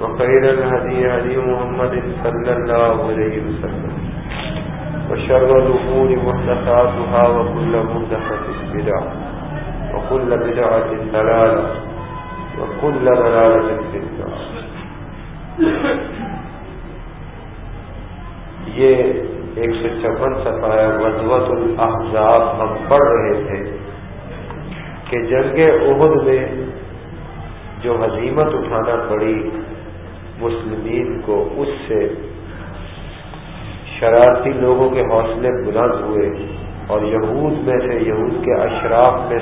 وخير الهدي هدي محمد صلى الله عليه وسلم. وشر الأمور محدثاتها وكل محدثة بدعة وكل بدعة ضلالة وكل ضلالة في النار. یہ ایک سو چھپن سفایا وزوت الاحزاب ہم پڑھ رہے تھے کہ جنگ عہد میں جو حضیمت اٹھانا پڑی، مسلمین کو اس سے شرارتی لوگوں کے حوصلے بلند ہوئے اور یہود میں سے یہود کے اشراف میں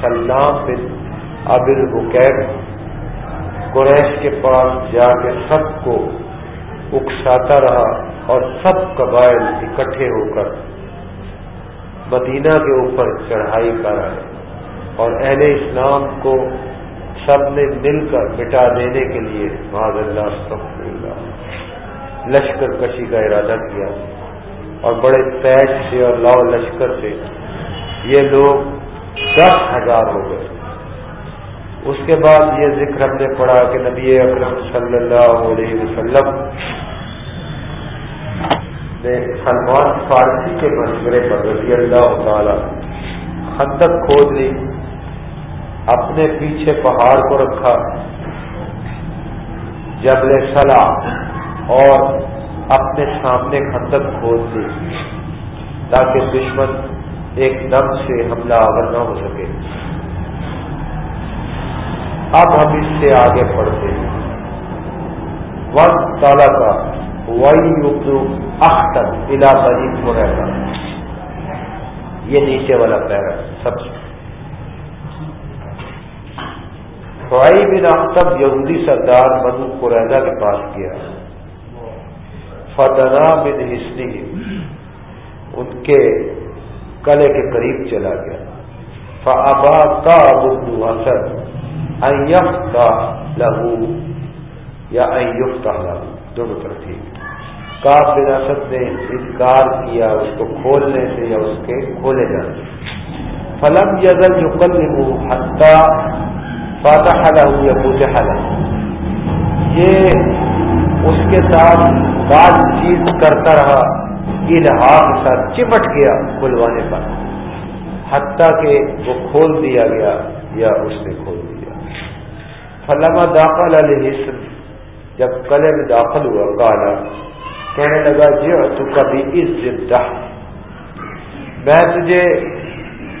سلام بن ابل بکیر قریش کے پاس جا کے سب کو اکساتا رہا اور سب قبائل اکٹھے ہو کر مدینہ کے اوپر چڑھائی کر آئے اور اہل اسلام کو سب نے مل کر مٹا دینے کے لیے معذ اللہ اللہ لشکر کشی کا ارادہ کیا اور بڑے تیج سے اور لاؤ لشکر سے یہ لوگ دس ہزار ہو گئے۔ اس کے بعد یہ ذکر ہم نے پڑھا کہ نبی اکرم صلی اللہ علیہ وسلم نے سلمان فارسی کے مشورے پر رضی اللہ تعالی خندق کھود لی، اپنے پیچھے پہاڑ کو رکھا، جبل صلاح اور اپنے سامنے خندق کھود لی تاکہ دشمن ایک دم سے حملہ آور نہ ہو سکے۔ اب ہم اس سے آگے پڑھتے ہیں۔ ون تالا کا وائی اردو اختر علاقہ ہو رہا یہ نیچے والا پیرا، سب سے۔ وائی بن اختب یہودی سردار بنو قریدا کے پاس گیا۔ فتنا بن ہسنی ان کے کلے کے قریب چلا گیا۔ فابا کا ابو حسن لہو یا لہو دونوں طرف ٹھیک کاب بن وراثت نے انکار کیا اس کو کھولنے سے یا اس کے کھولے جانے فلم یزل جو کل حتہ فاتح لہو یا پوجا لہو یہ اس کے ساتھ بات چیت کرتا رہا الحا کے ساتھ گیا کھلوانے پر۔ حتیٰ کہ وہ کھول دیا گیا یا اس نے کھول دیا۔ فلما داخل علیہ جب کلے میں داخل ہوا کالا کہنے لگا جی تو کبھی اس زدہ میں تجھے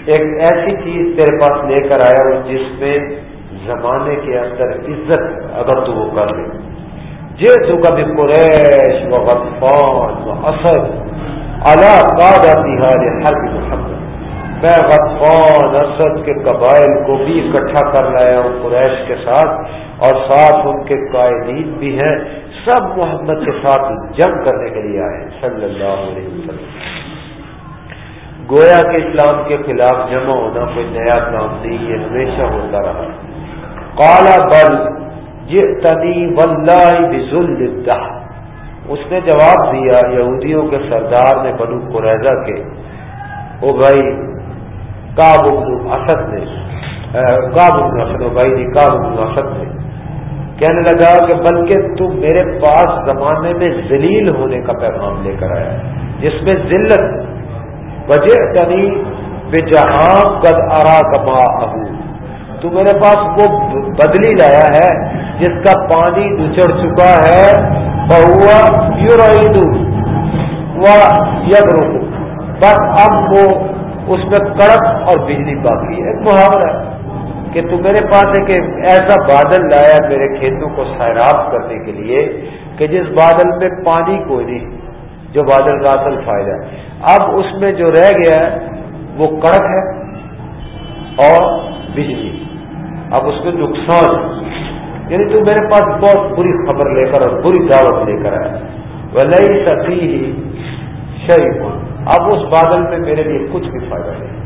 ایک ایسی چیز تیرے پاس لے کر آیا ہوں جس میں زمانے کے اندر عزت اگر تو وہ کر لے۔ جی تو کبھی قریش و غفان و اسد اللہ کا ہر محمد۔ میں غفان اسد کے قبائل کو بھی اکٹھا کر لایا ہوں، قریش کے ساتھ، اور ساتھ ان کے قائدین بھی ہیں۔ سب محمد کے ساتھ جنگ کرنے کے لیے آئے صلی اللہ علیہ وسلم۔ گویا کے اسلام کے خلاف جمع ہونا کوئی نیا کام نہیں، یہ ہمیشہ ہوتا رہا۔ کالا بل یہ تنی ولہ اس نے جواب دیا یہودیوں کے سردار نے بنو قریضہ کے، او بھائی کاب اسد نے کاب اسد بھائی جی کاب اسد نے۔ کہنے لگا کہ بلکہ تو میرے پاس زمانے میں ذلیل ہونے کا پیغام لے کر آیا، جس میں ذلت وجہ تنی بے جہاں قد ارا کما ابو تو میرے پاس وہ بدلی لایا ہے جس کا پانی نچڑ چکا ہے بہوا یور یگ روکو بس اب وہ اس میں کڑک اور بجلی باقی ہے۔ ایک محاورہ ہے کہ تو میرے پاس ایک ایسا بادل لایا میرے کھیتوں کو سیراب کرنے کے لیے کہ جس بادل میں پانی کوئی نہیں، جو بادل کا اصل فائدہ ہے۔ اب اس میں جو رہ گیا ہے، وہ کڑک ہے اور بجلی۔ اب اس میں نقصان یعنی تو میرے پاس بہت بری خبر لے کر اور بری دعوت لے کر آیا وہ نئی شریف اب اس بادل میں میرے لیے کچھ بھی فائدہ نہیں۔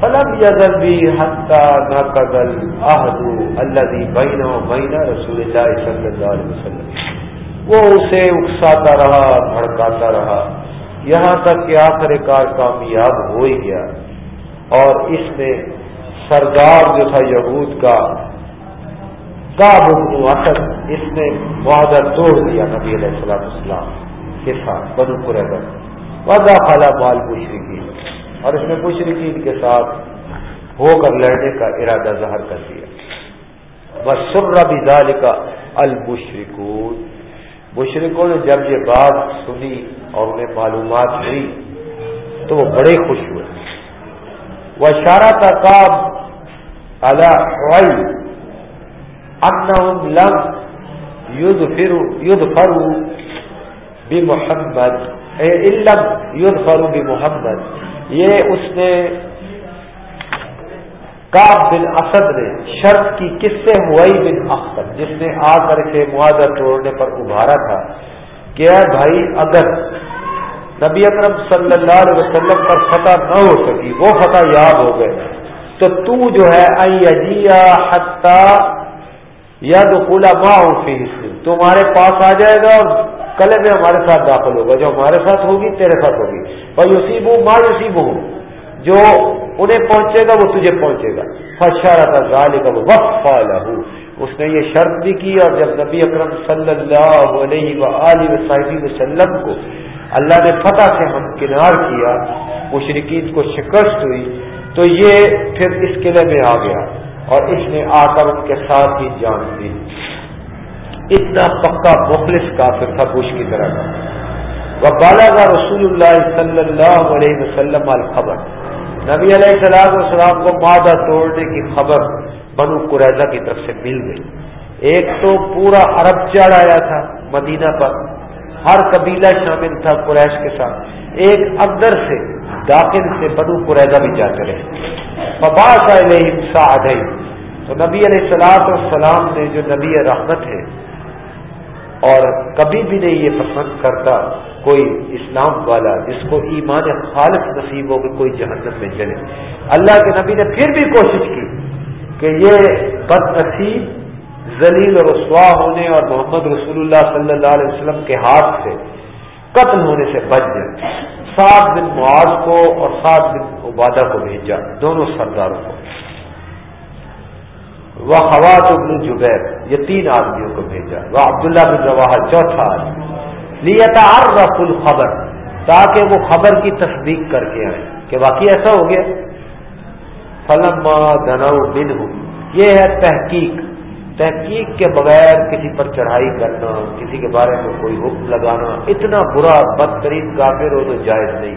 فلم یزل بھی حتہ نہ قدل احدو اللہ بہینہ بہینہ رسول اللہ صلی اللہ علیہ وسلم۔ وہ اسے اکساتا رہا، بھڑکاتا رہا۔ یہاں تک کہ آخر کار کامیاب ہو ہی گیا۔ اور اس نے سردار جو تھا یہود کا اسد اس نے معاہدہ توڑ دیا نبی علیہ السلام اسلام کے ساتھ، بنو قریبر وضا خالہ بال مشرقی اور اس نے مشرقین کے ساتھ ہو کر لڑنے کا ارادہ ظاہر کر دیا۔ بس سر بھی کا المشرقون مشرقوں نے جب یہ بات سنی اور انہیں معلومات ہوئی، تو وہ بڑے خوش ہوئے۔ وہ اشارہ کا کام اللہ انہم لم یدفرو بمحمد. علم یدفرو بمحمد. یہ اس نے کاب بن اسد نے شرط کی کس سے؟ ہوئی بن اختر جس نے آ کر کے معاہدہ توڑنے پر ابھارا تھا کہ بھائی، اگر نبی اکرم صلی اللہ علیہ وسلم پر فتح نہ ہو سکی، وہ فتح یاد ہو گئے، تو تو جو ہے اجیا یا تو کھلا ماں تمہارے پاس آ جائے گا اور کلے میں ہمارے ساتھ داخل ہوگا۔ جو ہمارے ساتھ ہوگی، تیرے ساتھ ہوگی۔ اور یوسیب ہوں ماں یوسیب ہوں جو انہیں پہنچے گا، وہ تجھے پہنچے گا۔ فشارہ کا ظال کا وقف اس نے یہ شرط بھی کی اور جب نبی اکرم صلی اللہ علیہ و وسلم کو اللہ نے فتح سے ہم کنار کیا مشرقین کو شکست ہوئی، تو یہ پھر اس قلعے میں آ گیا۔ اور اس نے آ کر ان کے ساتھ ہی جان دی اتنا پکا مخلص کافر تھا بش کی طرح۔ کا وہ بالا رسول اللہ صلی اللہ علیہ وسلم الخبر۔ نبی علیہ السلام السلام کو مادہ توڑنے کی خبر بنو قریضہ کی طرف سے مل گئی۔ ایک تو پورا عرب چڑھ آیا تھا مدینہ پر۔ ہر قبیلہ شامل تھا قریش کے ساتھ۔ ایک اندر سے داخل سے بنو قریضہ بھی جاتے رہے۔ فباس علیہ تو نبی علیہ السلاط والسلام نے جو نبی رحمت ہے، اور کبھی بھی نہیں یہ پسند کرتا کوئی اسلام والا جس کو ایمان خالص نصیب ہو کہ کوئی جہنم میں چلے۔ اللہ کے نبی نے پھر بھی کوشش کی کہ یہ بد نصیب ذلیل اور رسوا ہونے اور محمد رسول اللہ صلی اللہ علیہ وسلم کے ہاتھ سے قتل ہونے سے بچ جائے۔ سات دن معاذ کو اور سات دن عبادہ کو بھیجا، دونوں سرداروں کو۔ وہ خوات ابن جبیر، یہ تین آدمیوں کو بھیجا۔ وہ عبداللہ بن روا چوتھا آدمی۔ لیتا رف الخبر، تاکہ وہ خبر کی تصدیق کر کے آئے کہ واقعی ایسا ہو گیا۔ فلم دنو بن یہ ہے تحقیق۔ تحقیق کے بغیر کسی پر چڑھائی کرنا، کسی کے بارے میں کوئی حکم لگانا، اتنا برا، بدترین کافر ہو تو جائز نہیں۔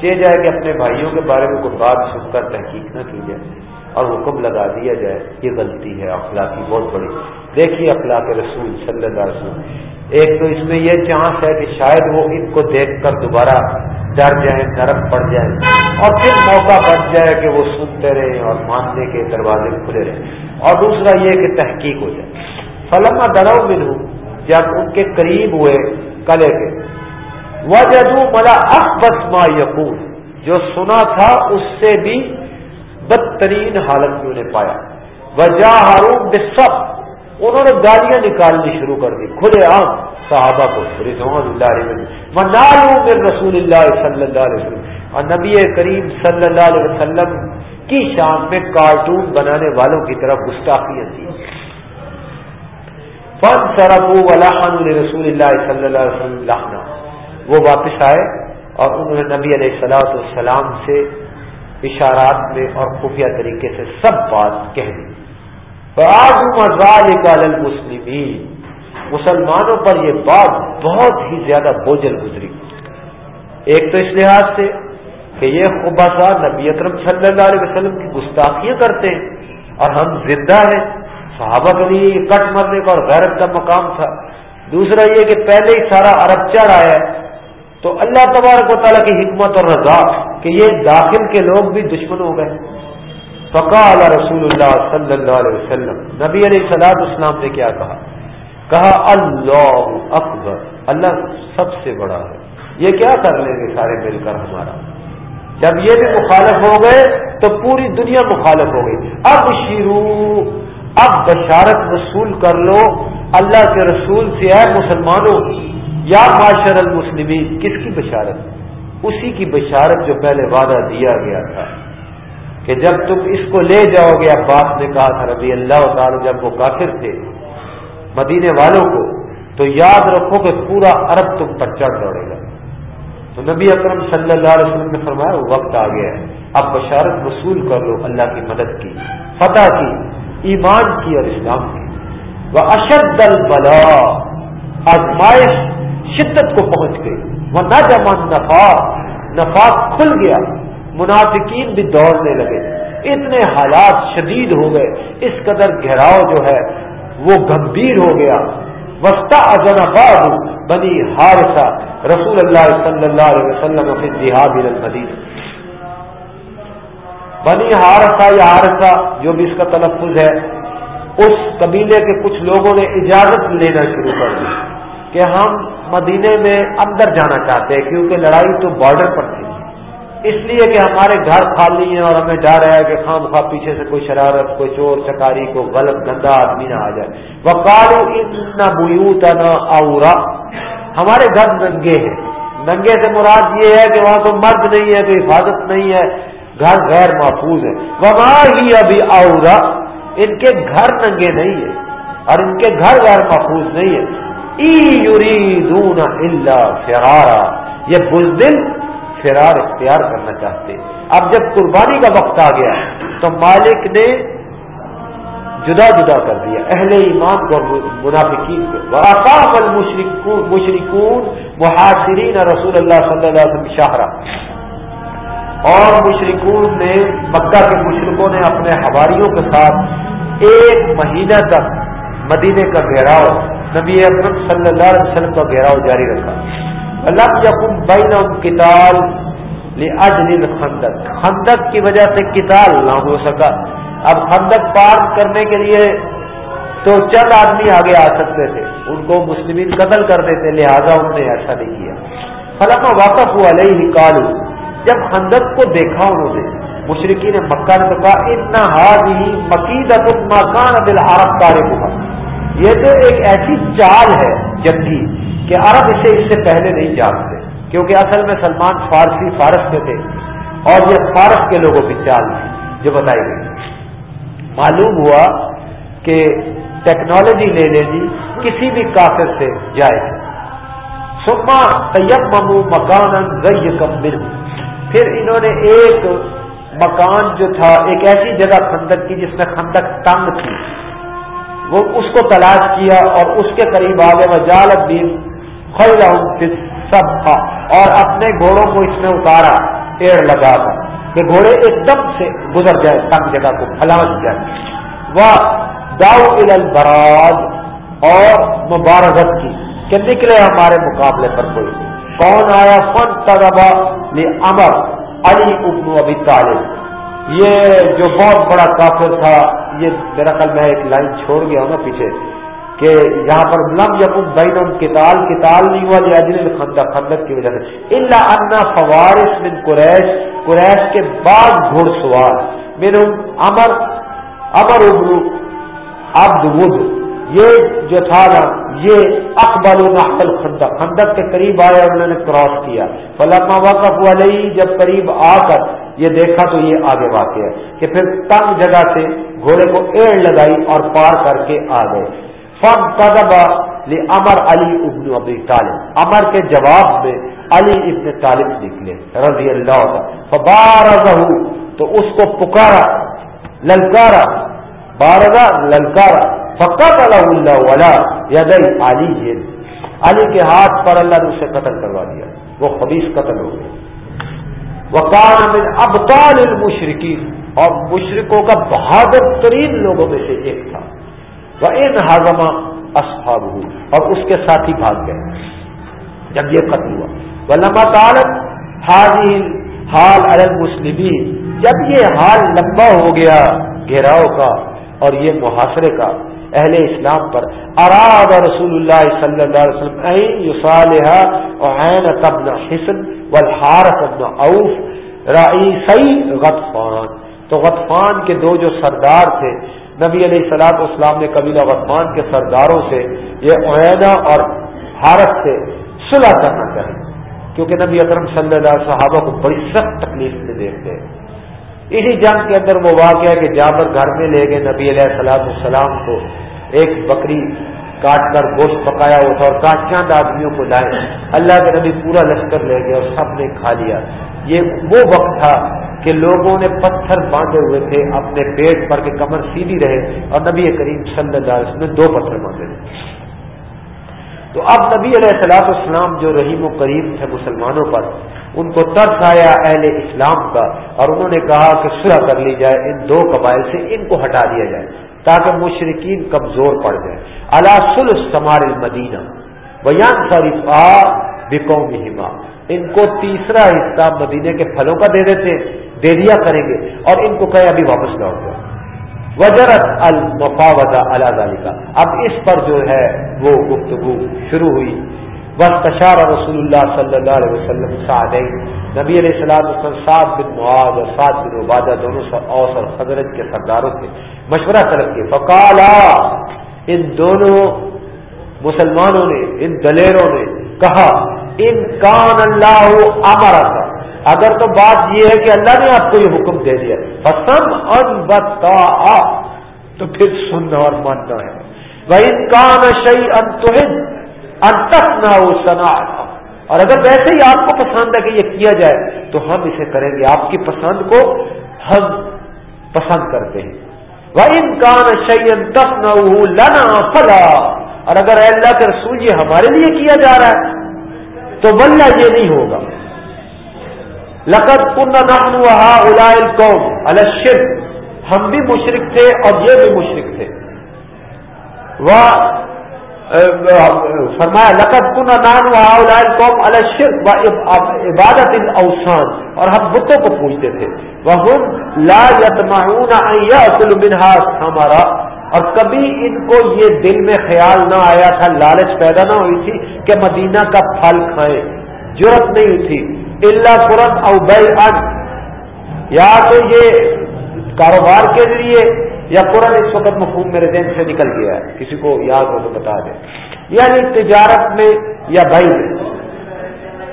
چاہے جائے کہ اپنے بھائیوں کے بارے میں کوئی بات سن کر تحقیق نہ کی جائے۔ اور حکم لگا دیا جائے یہ غلطی ہے، اخلاقی بہت بڑی۔ دیکھیے اخلاق رسول صلی اللہ علیہ وسلم۔ ایک تو اس میں یہ چانس ہے کہ شاید وہ ان کو دیکھ کر دوبارہ ڈر جائیں، نرم پڑ جائیں اور پھر موقع بچ جائے کہ وہ سنتے رہیں اور ماننے کے دروازے کھلے رہیں۔ اور دوسرا یہ کہ تحقیق ہو جائے۔ فلما ڈراؤ ملوں جب ان کے قریب ہوئے کلے کے وہ جدو ملا بس ما یقون جو سنا تھا اس سے بھی بدترین حالت میں انہیں پایا۔ وجہ ہارون بسب انہوں نے گالیاں نکالنی شروع کر دی۔ کھلے عام صحابہ کو۔ رضوان اللہ علیہ وسلم۔ رسول اللہ صلی اللہ علیہ وسلم۔ اور نبی کریم صلی اللہ علیہ وسلم کی شان میں کارٹون بنانے والوں کی طرف گستاخیاں تھی فن سرب ولحن رسول اللہ صلی اللہ علیہ وسلم وہ واپس آئے اور انہوں نے نبی علیہ السلاۃ السلام سے اشارات میں اور خفیہ طریقے سے سب بات کہہ دی۔ آج مسلمین مسلمانوں پر یہ بات بہت ہی زیادہ بوجھل گزری۔ ایک تو اس لحاظ سے کہ یہ خباسا نبی اکرم صلی اللہ علیہ وسلم کی گستاخیاں کرتے ہیں اور ہم زندہ ہیں۔ صحابہ کے لیے یہ کٹ مرنے کا اور غیرت کا مقام تھا۔ دوسرا یہ کہ پہلے ہی سارا عرب چڑھ آیا تو اللہ تبارک و تعالیٰ کی حکمت اور رضا کہ یہ داخل کے لوگ بھی دشمن ہو گئے۔ فقا اللہ رسول اللہ صلی اللہ علیہ وسلم، نبی علیہ سلاد اسلام نے کیا کہا؟ کہا، اللہ اکبر، اللہ سب سے بڑا ہے۔ یہ کیا کر لیں گے سارے مل کر ہمارا؟ جب یہ بھی مخالف ہو گئے تو پوری دنیا مخالف ہو گئی۔ اب شیرو، اب بشارت وصول کر لو۔ اللہ کے رسول سے ہے مسلمانوں، یا معاشر المسلمین، کس کی بشارت؟ اسی کی بشارت جو پہلے وعدہ دیا گیا تھا کہ جب تم اس کو لے جاؤ گے، عباس نے کہا تھا، رضی اللہ تعالی جب وہ کافر تھے مدینے والوں کو، تو یاد رکھو کہ پورا عرب تم پر چڑھ دوڑے گا۔ تو نبی اکرم صلی اللہ علیہ وسلم نے فرمایا، وہ وقت آ گیا ہے۔ اب بشارت وصول کر لو، اللہ کی مدد کی، فتح کی، ایمان کی اور اسلام کی۔ وہ اشد البلا آزمائش شدت کو پہنچ گئی۔ وہ نہ نفاق نفاق کھل گیا. منافقین بھی دوڑنے لگے. اتنے حالات شدید ہو گئے. اس قدر گہراؤ جو ہے، وہ گمبھیر ہو گیا. وسطہ ازن بنی ہارسا رسول اللہ صلی اللہ علیہ وسلم جہاد المدین. بنی ہارسا یا ہارسا جو بھی اس کا تلفظ ہے، اس قبیلے کے کچھ لوگوں نے اجازت لینا شروع کر دی. کہ ہم مدینے میں اندر جانا چاہتے ہیں، کیونکہ لڑائی تو بارڈر پر تھی۔ اس لیے کہ ہمارے گھر خالی ہیں اور ہمیں ڈر ہے کہ خام خواہ پیچھے سے کوئی شرارت، کوئی چور، چکاری کو غلط، گندا آدمی نہ آ جائے۔ وہ کالو نہ نہ آورا ہمارے گھر ننگے ہیں۔ ننگے سے مراد یہ ہے کہ وہاں کوئی مرد نہیں ہے کوئی حفاظت نہیں ہے۔ گھر غیر محفوظ ہے۔ وہاں ہی ابھی آورا ان کے گھر ننگے نہیں ہے اور ان کے گھر غیر محفوظ نہیں ہے ای یوری دون اللہ فرارا. یہ بزدل فرار اختیار کرنا چاہتے اب جب قربانی کا وقت آ گیا تو مالک نے جدا جدا کر دیا. اہل ایمان کو منافقین کو. مشرقون محاصرین رسول اللہ صلی اللہ علیہ وسلم شاہرہ اور مشرقون نے مکہ کے مشرقوں نے اپنے ہواریوں کے ساتھ ایک مہینہ تک مدینے کا گھیراؤ نبی اکرم صلی اللہ علیہ وسلم کا گھیراؤ جاری رکھا۔ لم یقم بین کتال خندق خندق کی وجہ سے کتال نہ ہو سکا۔ اب خندق پار کرنے کے لیے تو چند آدمی آگے آ سکتے تھے۔ ان کو مسلمین قتل کر دیتے، لہذا انہوں نے ایسا نہیں کیا۔ فلما واقف ہوا علیہ کالو جب خندق کو دیکھا انہوں نے مشرقی نے مکہ نے کہا اتنا ہار ہی مقیدت مکان دل عرب کارے یہ تو ایک ایسی چال ہے جنگی کہ عرب اسے اس سے پہلے نہیں جانتے، کیونکہ اصل میں سلمان فارسی فارس کے تھے اور یہ فارس کے لوگوں کی چال تھی جو بتائی گئی۔ معلوم ہوا کہ ٹیکنالوجی لے لے جی کسی بھی کافر سے جائے سما طیب ممو مکان کمبل پھر انہوں نے ایک مکان جو تھا، ایک ایسی جگہ خندق کی جس میں خندق تنگ تھی۔ وہ اس کو تلاش کیا اور اس کے قریب آگے وہ جالت بھی سب تھا اور اپنے گھوڑوں کو اس میں اتارا، پیڑ لگا کر، کہ گھوڑے ایک دم سے گزر جائے تنگ جگہ کو پھلانچ جائے وہ داؤ البراز اور مبارکت کی، کہ نکلے ہمارے مقابلے پر کوئی کون آیا؟ فن تربا امر علی ابن ابی طالب۔ یہ جو بہت بڑا کافر تھا، یہ میرا خیال میں ایک لائن چھوڑ گیا ہوں نا پیچھے، کہ یہاں پر لم یقم بین کتال کتال نہیں ہوا اجل خندق خندق کی وجہ سے۔ اللہ انا فوارس من قریش قریش کے بعد گھڑ سوار من امر امر ابرو عبد ود یہ جو تھا نا، یہ اقبال نحل خندق خندق کے قریب آیا، انہوں نے کراس کیا۔ فلما وقف علیہ، جب قریب آ کر یہ دیکھا تو یہ آگے واقع ہے کہ پھر تنگ جگہ سے گھوڑے کو ایڑ لگائی اور پار کر کے آ گئے۔ فن تدبا امر علی ابن ابی طالب۔ امر کے جواب میں علی ابن طالب نکلے، رضی اللہ فبار تو اس کو پکارا، للکارا بارگا للکارا۔ فقط اللہ ولا یدئی علی علی کے ہاتھ پر اللہ نے اسے قتل کروا دیا، وہ خبیص قتل ہو گیا۔ وہ کان ابطال المشرقین اور مشرقوں کا بہادر ترین لوگوں میں سے ایک تھا. وہ ان ہاضمہ اصحاب اور اس کے ساتھی بھاگ گئے. جب یہ قتل ہوا. وہ لمبا تعلق حاضی حال المسلمین جب یہ حال لمبا ہو گیا گھیراؤ کا اور یہ محاصرے کا اہل اسلام پر اراد رسول اللہ صلی اللہ علیہ وسلم عین تبن حسن والحارث ابن عوف رئیسی غطفان۔ تو غطفان کے دو جو سردار تھے، نبی علیہ السلاط اسلام نے قبیلہ غطفان کے سرداروں سے یہ عینا اور حارث سے صلح کرنا چاہیے کیونکہ نبی اکرم صلی اللہ علیہ صحابہ کو بڑی سخت تکلیف سے دیکھتے۔ ہیں اسی جنگ کے اندر وہ واقعہ کہ جابر گھر میں لے گئے نبی علیہ السلام السلام کو۔ ایک بکری کاٹ کر گوشت پکایا ہوا تھا اور کاٹ چاند آدمیوں کو لائے۔ اللہ کے نبی پورا لشکر لے گئے اور سب نے کھا لیا۔ یہ وہ وقت تھا کہ لوگوں نے پتھر باندھے ہوئے تھے، اپنے پیٹ پر کے کمر سیدھی رہے اور نبی کریم صلی اللہ علیہ وسلم نے دو پتھر باندھے۔ تھے تو اب نبی علیہ السلاط اسلام جو رحیم و کریم تھے مسلمانوں پر، ان کو ترس آیا اہل اسلام کا اور انہوں نے کہا کہ سرح کر لی جائے، ان دو قبائل سے ان کو ہٹا دیا جائے۔ تاکہ مشرقین کمزور پڑ جائے اللہ سل سمار بیان شریف بکو ان کو تیسرا حصہ مدینے کے پھلوں کا دے دیتے، دے دیا کریں گے، اور ان کو کہیں ابھی واپس لوٹ جاؤ. وجرت المفاوضہ اللہ کا اب اس پر جو ہے وہ گفتگو شروع ہوئی. بس تشار رسول اللہ صلی اللہ علیہ وسلم سعد نبی علیہ السلام سعد بن معاذ اور سعد بن عبادہ دونوں اوس اور حضرت کے سرداروں سے مشورہ طلب کے فقالا ان دونوں مسلمانوں نے، ان دلیروں نے کہا، ان کان اللہ امرا تھا اگر تو بات یہ ہے کہ اللہ نے آپ کو یہ حکم دے دیا پسند ان بتا تو پھر سننا اور ماننا ہے۔ وہ ان کان شعی ان نہ سنا اور اگر ویسے ہی آپ کو پسند ہے کہ یہ کیا جائے، تو ہم اسے کریں گے۔ آپ کی پسند کو ہم پسند کرتے ہیں۔ وہ انکان شعین تف نہ لنا فلا۔ اور اگر اللہ کے رسول یہ ہمارے لیے کیا جا رہا ہے، تو بلّہ یہ نہیں ہوگا۔ لقت کن نحن وہا قوم الشر ہم بھی مشرق تھے اور یہ بھی مشرق تھے۔ وہ فرمایا لقت کن نان و قوم الشرف عبادت اوسان اور ہم بتوں کو پوچھتے تھے وہ لا یتمعون منہا ہمارا اور کبھی ان کو یہ دل میں خیال نہ آیا تھا، لالچ پیدا نہ ہوئی تھی کہ مدینہ کا پھل کھائیں۔ ضرورت نہیں تھی اللہ قرت او بے یا تو یہ کاروبار کے ذریعے یا قرآن اس وقت مفہوم میرے ذہن سے نکل گیا ہے، کسی کو یاد ہو تو بتا دیں یعنی تجارت میں یا بھائی میں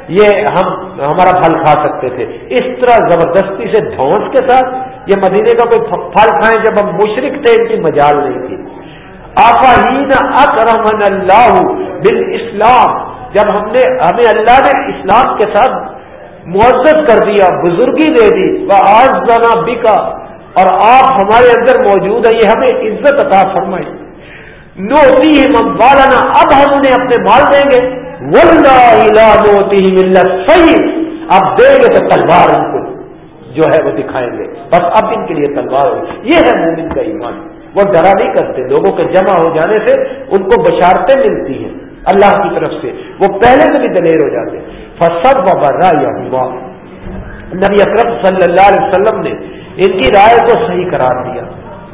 یہ ہم، ہمارا پھل کھا سکتے تھے۔ اس طرح زبردستی سے دھونس کے ساتھ یہ مدینے کا کوئی پھل کھائیں جب ہم مشرق تھے، ان کی مجال نہیں تھی۔ آفاہین اکرمن اللہ بال اسلام جب ہم نے، ہمیں اللہ نے اسلام کے ساتھ معزز کر دیا، بزرگی دے دی۔ وہ آج زنا بکا اور آپ ہمارے اندر موجود ہیں، یہ ہمیں عزت عطا فرمائی نوتی والانا اب ہم انہیں اپنے مال دیں گے۔ صحیح اب دیں گے تو تلوار ان کو جو ہے وہ دکھائیں گے۔ بس اب ان کے لیے تلوار ہو یہ ہے مومن کا ایمان۔ وہ ڈرا نہیں کرتے۔ لوگوں کے جمع ہو جانے سے ان کو بشارتیں ملتی ہیں اللہ کی طرف سے۔ وہ پہلے سے بھی دلیر ہو جاتے۔ فصب و برا یا نبی اکرم صلی اللہ علیہ وسلم نے ان کی رائے کو صحیح قرار دیا۔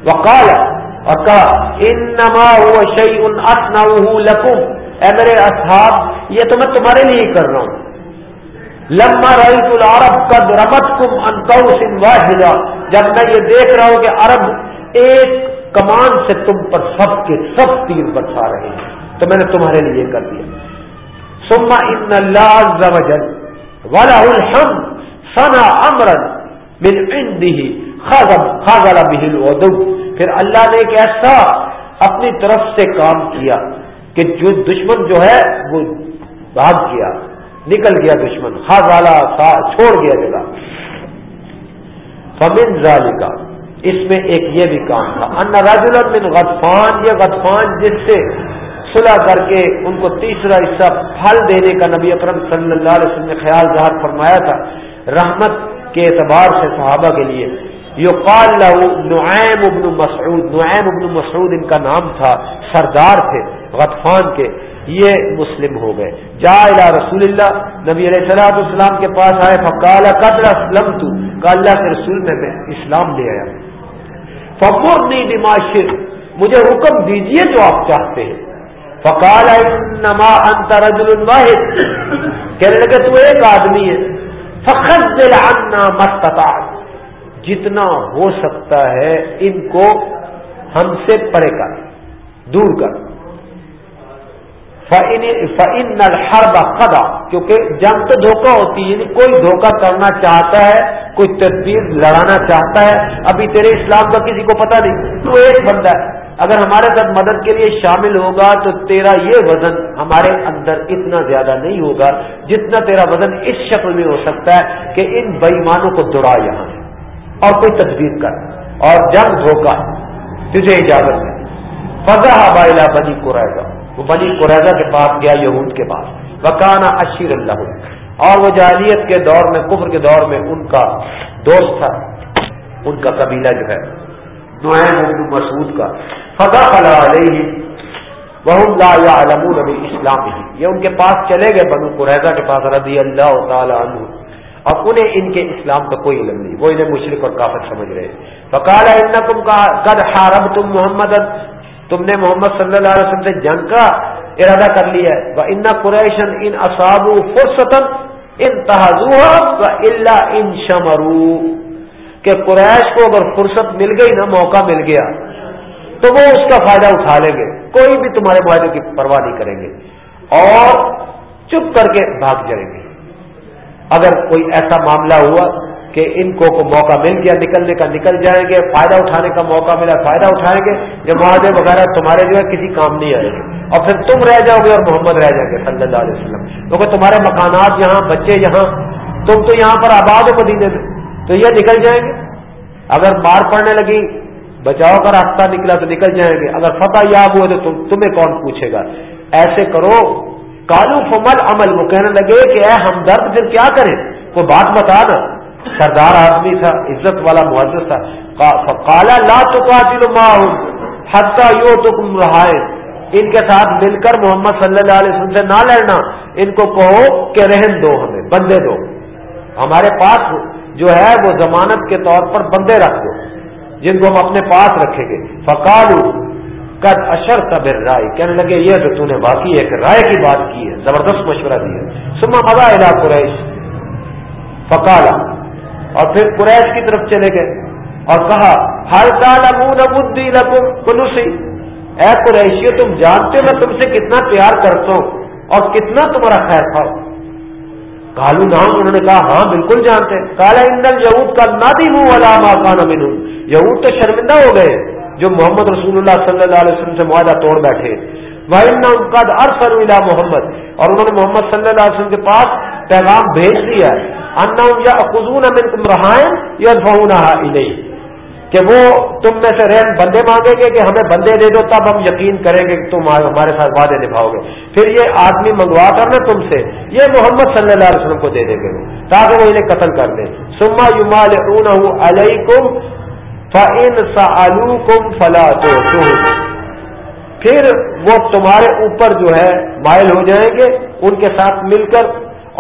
وقال، اور کہا، انما هو شيء اصنعه لكم اے میرے اصحاب، یہ تو میں تمہارے لیے کر رہا ہوں۔ لما رأيت العرب قد رمتكم عن قوس واحدة جب میں یہ دیکھ رہا ہوں کہ عرب ایک کمان سے تم پر سب کے سب تیر برسا رہے ہیں، تو میں نے تمہارے لیے کر دیا۔ ثم ان الله عز وجل وله الحمد صنع امرا۔ پھر اللہ نے ایک ایسا اپنی طرف سے کام کیا کہ جو دشمن جو ہے، وہ بھاگ گیا، نکل گیا دشمن خاصا چھوڑ گیا جگہ۔ فمن ظالی کا اس میں ایک یہ بھی کام تھا۔ ان راج من غطفان، یہ غطفان جس سے صلح کر کے ان کو تیسرا حصہ پھل دینے کا نبی اکرم صلی اللہ علیہ وسلم نے خیال ظاہر فرمایا تھا، رحمت کے اعتبار سے صحابہ کے لیے یو قال نعیم ابن مسعود، نعیم ابن مسعود ان کا نام تھا، سردار تھے، غطفان کے، یہ مسلم ہو گئے۔ جا الى رسول اللہ، نبی علیہ السلام اسلام کے پاس آئے، فقال قدر اسلم تو کہ اللہ کے رسول میں میں اسلام لے آیا۔ فقرنی بما شر مجھے حکم دیجیے جو آپ چاہتے ہیں۔ فقال، انما انت رجل واحد۔ کہنے لگے، تو ایک آدمی ہے۔ فخر دل مستتا جتنا ہو سکتا ہے ان کو ہم سے پرے کر، دور کر۔ فن الحرب قدا کیونکہ جنگ تو دھوکہ ہوتی ہے یعنی کوئی دھوکہ کرنا چاہتا ہے، کوئی تدبیر لڑانا چاہتا ہے، ابھی تیرے اسلام کا کسی کو پتہ نہیں۔ تو ایک بندہ ہے۔ اگر ہمارے ساتھ مدد کے لیے شامل ہوگا تو تیرا یہ وزن ہمارے اندر اتنا زیادہ نہیں ہوگا جتنا تیرا وزن اس شکل میں ہو سکتا ہے کہ ان بےمانوں کو دوڑا یہاں اور کوئی تدبیر کر اور جنگ دھوکہ تجھے اجازت ہے فضا بائلا بنی قریضہ وہ بنی قریضہ کے پاس گیا یہود کے پاس۔ وکانا اشیر اللہ اور وہ جاہلیت کے دور میں، کفر کے دور میں ان کا دوست تھا۔ ان کا قبیلہ جو ہے مسعود کا۔ فضا فلا علیہ وہ لا نبی اسلام ہی یہ ان کے پاس چلے گئے بنو قریضہ کے پاس رضی اللہ تعالی عنہ۔ اور انہیں ان کے اسلام کا کوئی علم نہیں، وہ انہیں مشرق اور کافر سمجھ رہے فقال انکم کا قد حاربتم محمد تم نے محمد صلی اللہ علیہ وسلم سے جنگ کا ارادہ کر لیا ہے۔ ان قریشن ان اصاب فرصتن ان تحزوہ اللہ ان شمرو کہ قریش کو اگر فرصت مل گئی نا، موقع مل گیا۔ تو وہ اس کا فائدہ اٹھا لیں گے۔ کوئی بھی تمہارے معاہدے کی پرواہ نہیں کریں گے۔ اور چپ کر کے بھاگ جائیں گے۔ اگر کوئی ایسا معاملہ ہوا کہ ان کو کو موقع مل گیا نکلنے کا، نکل جائیں گے، فائدہ اٹھانے کا موقع ملا، فائدہ اٹھائیں گے یہ معاہدے وغیرہ تمہارے جو ہے کسی کام نہیں آئیں گے۔ اور پھر تم رہ جاؤ گے اور محمد رہ جائیں گے صلی اللہ علیہ وسلم۔ کیونکہ تمہارے مکانات یہاں، بچے یہاں، تم تو یہاں پر آباد ہو مدینے میں، تو یہ نکل جائیں گے۔ اگر مار پڑنے لگی بچاؤ کا راستہ نکلا تو نکل جائیں گے۔ اگر فتح یاب ہوئے تو تمہیں کون پوچھے گا؟ ایسے کرو کالو فمل عمل؟ وہ کہنے لگے کہ اے ہم درد پھر کیا کریں؟ کوئی بات بتا نا۔ سردار آدمی تھا، عزت والا معزز تھا۔ کالا لا تو حتہ یو تم رہائے ان کے ساتھ مل کر محمد صلی اللہ علیہ وسلم سے نہ لڑنا۔ ان کو کہو کہ رہن دو ہمیں، بندے دو۔ ہمارے پاس جو ہے وہ ضمانت کے طور پر بندے رکھ دو۔ جن کو ہم اپنے پاس رکھیں گے۔ فکالو قد اشر تبر رائے کہنے لگے، یہ تو نے باقی ایک رائے کی بات کی ہے، زبردست مشورہ دیا سما مزہ علا قریش فکالا اور پھر قریش کی طرف چلے گئے۔ اور کہا ہر تعلیم کلوسی اے قریش یہ تم جانتے ہو میں تم سے کتنا پیار کرتا ہوں اور کتنا تمہارا خیر تھا کالو نام انہوں نے کہا ہاں بالکل جانتے۔ کالا اندر یہود کا نادی منہ والا ماکان یہود تو شرمندہ ہو گئے جو محمد رسول اللہ صلی اللہ علیہ وسلم سے معاہدہ توڑ بیٹھے۔ قد ارسل الى محمد۔ اور انہوں نے محمد صلی اللہ علیہ وسلم کے پاس پیغام بھیج دیا یا خزون امن رہائن یا کہ وہ تم میں سے رین بندے مانگے گے کہ ہمیں بندے دے دو، تب ہم یقین کریں گے کہ تم ہمارے ساتھ وعدے نبھاؤ گے۔ پھر یہ آدمی منگوا کر میں تم سے، یہ محمد صلی اللہ علیہ وسلم کو دے دیں گے تاکہ وہ انہیں قتل کر دیں سما یمال علیکم فن سالو کم فلا تو پھر وہ تمہارے اوپر جو ہے مائل ہو جائیں گے، ان کے ساتھ مل کر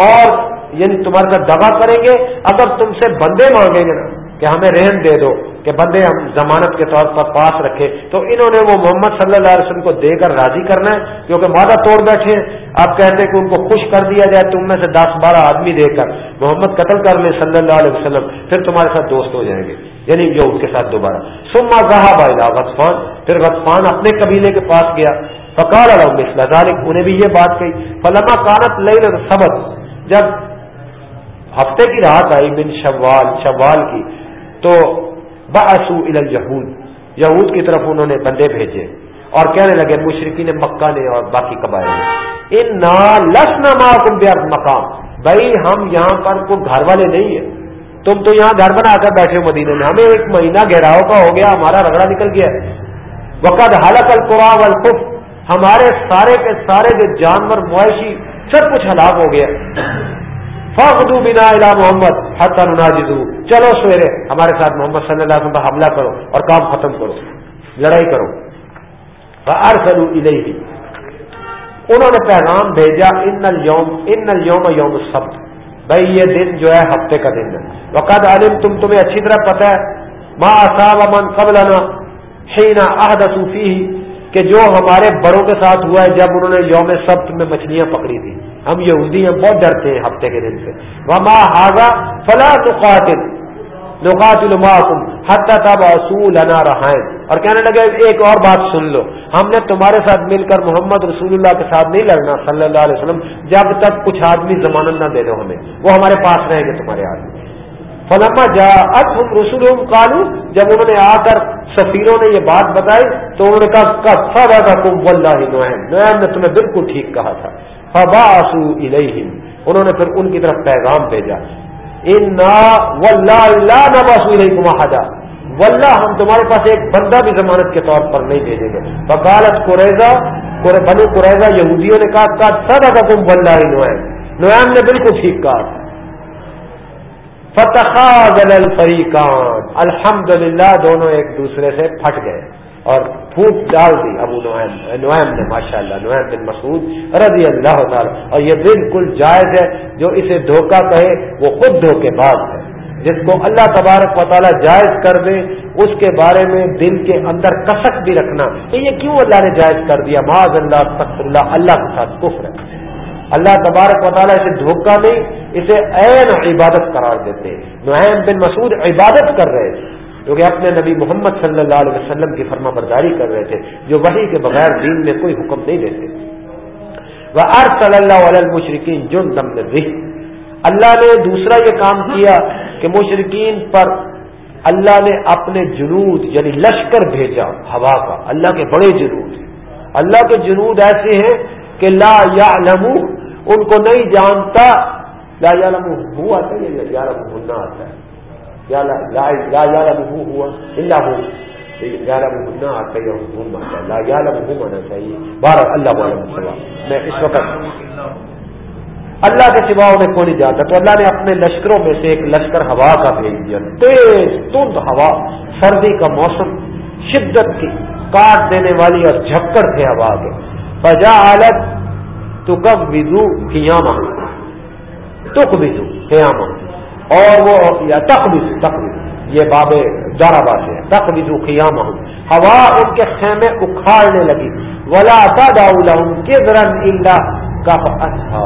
اور یعنی تمہارے ساتھ دبا کریں گے۔ اگر تم سے بندے مانگیں گے نا کہ ہمیں رہن دے دو، کہ بندے ہم ضمانت کے طور پر پاس رکھے، تو انہوں نے وہ محمد صلی اللہ علیہ وسلم کو دے کر راضی کرنا ہے، کیونکہ مادہ توڑ بیٹھے ہیں۔ آپ کہتے ہیں کہ ان کو خوش کر دیا جائے، تم میں سے دس بارہ آدمی دے کر۔ محمد قتل کر لیں صلی اللہ علیہ وسلم، پھر تمہارے ساتھ دوست ہو جائیں گے۔ یعنی جو اس کے ساتھ دوبارہ۔ سما گاہ بالا غطفان، پھر غطفان اپنے قبیلے کے پاس گیا۔ فکال ذالک انہیں بھی یہ بات کہی۔ فلما کانت لئی سبق جب ہفتے کی رات آئی بن شوال شوال کی، تو باسو الہود یہود کی طرف انہوں نے بندے بھیجے اور کہنے لگے مشرقی نے مکہ نے اور باقی قبائل نے۔ ان لس نما مقام بھائی، ہم یہاں پر کوئی گھر والے نہیں ہیں۔ تم تو یہاں گھر بنا کر بیٹھے ہو مدینے میں۔ ہمیں ایک مہینہ گہراؤ کا ہو گیا، ہمارا رگڑا نکل گیا۔ وقت حالت القرا والخف ہمارے سارے کے سارے جو جانور معاشی سب کچھ ہلاک ہو گیا۔ فخو بنا الا محمد حتن ناجدو چلو سویرے، ہمارے ساتھ محمد صلی اللہ علیہ وسلم حملہ کرو اور کام ختم کرو۔ لڑائی کرو۔ ارسلو الیہ انہوں نے پیغام بھیجا، ان اليوم ان اليوم یوم السبت۔ بھائی یہ دن جو ہے ہفتے کا دن ہے۔ وقت عالم تم تمہیں اچھی طرح پتہ ہے۔ ما اصاب من قبلنا شینا عہد صوفی کہ جو ہمارے بڑوں کے ساتھ ہوا ہے، جب انہوں نے یوم سبت میں مچھلیاں پکڑی تھی ہم یہودی ہیں، بہت ڈرتے ہیں ہفتے کے دن سے۔ وما ہاگا فلا نقاتل نقاتل معکم حتی تب اصول انا رہائیں اور کہنے لگے، ایک اور بات سن لو۔ ہم نے تمہارے ساتھ مل کر محمد رسول اللہ کے ساتھ نہیں لڑنا، صلی اللہ علیہ وسلم، جب تک کچھ آدمی ضمانت نہ دے دو ہمیں۔ وہ ہمارے پاس رہیں گے تمہارے آدمی۔ فلما جا اب ہم رسول کالو جب انہوں نے آ کر سفیروں نے یہ بات بتائی، تو انہوں نے کہا سب کم اللہ نویم نویم نے تمہیں بالکل ٹھیک کہا تھا۔ فبا آسو انہوں نے پھر ان کی طرف پیغام بھیجا۔ انباسا ہم تمہارے پاس ایک بندہ بھی ضمانت کے طور پر نہیں بھیجیں گے۔ بکالت قریضہ بنو قریضہ یہودیوں نے کہا سب کم ولہ نویم نویم نے بالکل ٹھیک کہا۔ فتح الفریقان الحمد للہ دونوں ایک دوسرے سے پھٹ گئے۔ اور پھوٹ ڈال دی ابو نوائم نوائم نے ماشاء اللہ نوائم بن مسعود رضی اللہ تعالی۔ اور یہ بالکل جائز ہے، جو اسے دھوکہ کہے، وہ خود دھوکے باز ہے۔ جس کو اللہ تبارک و تعالیٰ جائز کر دے، اس کے بارے میں دل کے اندر کسک بھی رکھنا کہ یہ کیوں اللہ نے جائز کر دیا؟ معاذ اللہ تخت اللہ اللہ کے ساتھ کفر ہے۔ اللہ تبارک و تعالیٰ اسے دھوکہ نہیں اسے عین عبادت قرار دیتے۔ نعیم بن مسعود عبادت کر رہے۔ تھے کیونکہ اپنے نبی محمد صلی اللہ علیہ وسلم کی فرما برداری کر رہے تھے، جو وہی کے بغیر دین میں کوئی حکم نہیں دیتے۔ وہ ار صلی اللہ علیہ مشرقین جن دم اللہ نے دوسرا یہ کام کیا کہ مشرقین پر اللہ نے اپنے جنود یعنی لشکر بھیجا، ہوا کا۔ اللہ کے بڑے جنود۔ اللہ کے جنود ایسے ہیں کہ لا یا ان کو نہیں جانتا۔ لا یعلم ہوا آتا ہے یا یعلم ہونا آتا ہے۔ لا لا آنا چاہیے بارہ اللہ عالم سوا میں اس وقت؟ اللہ کے سوا انہیں کو نہیں جاتا تو اللہ نے اپنے لشکروں میں سے ایک لشکر ہوا کا بھیج دیا۔ تیز تند ہوا سردی کا موسم شدت کی کاٹ دینے والی اور جھکڑ تھے ہوا کے بجا حالت تو کب وزو تک وزو قیامہ۔ اور وہ یا تک وزو یہ باب دارا باز ہے. تک وزو قیامہ ہوا ان کے خیمے اکھاڑنے لگی. ولا تا کے ذرن اللہ کا اچھا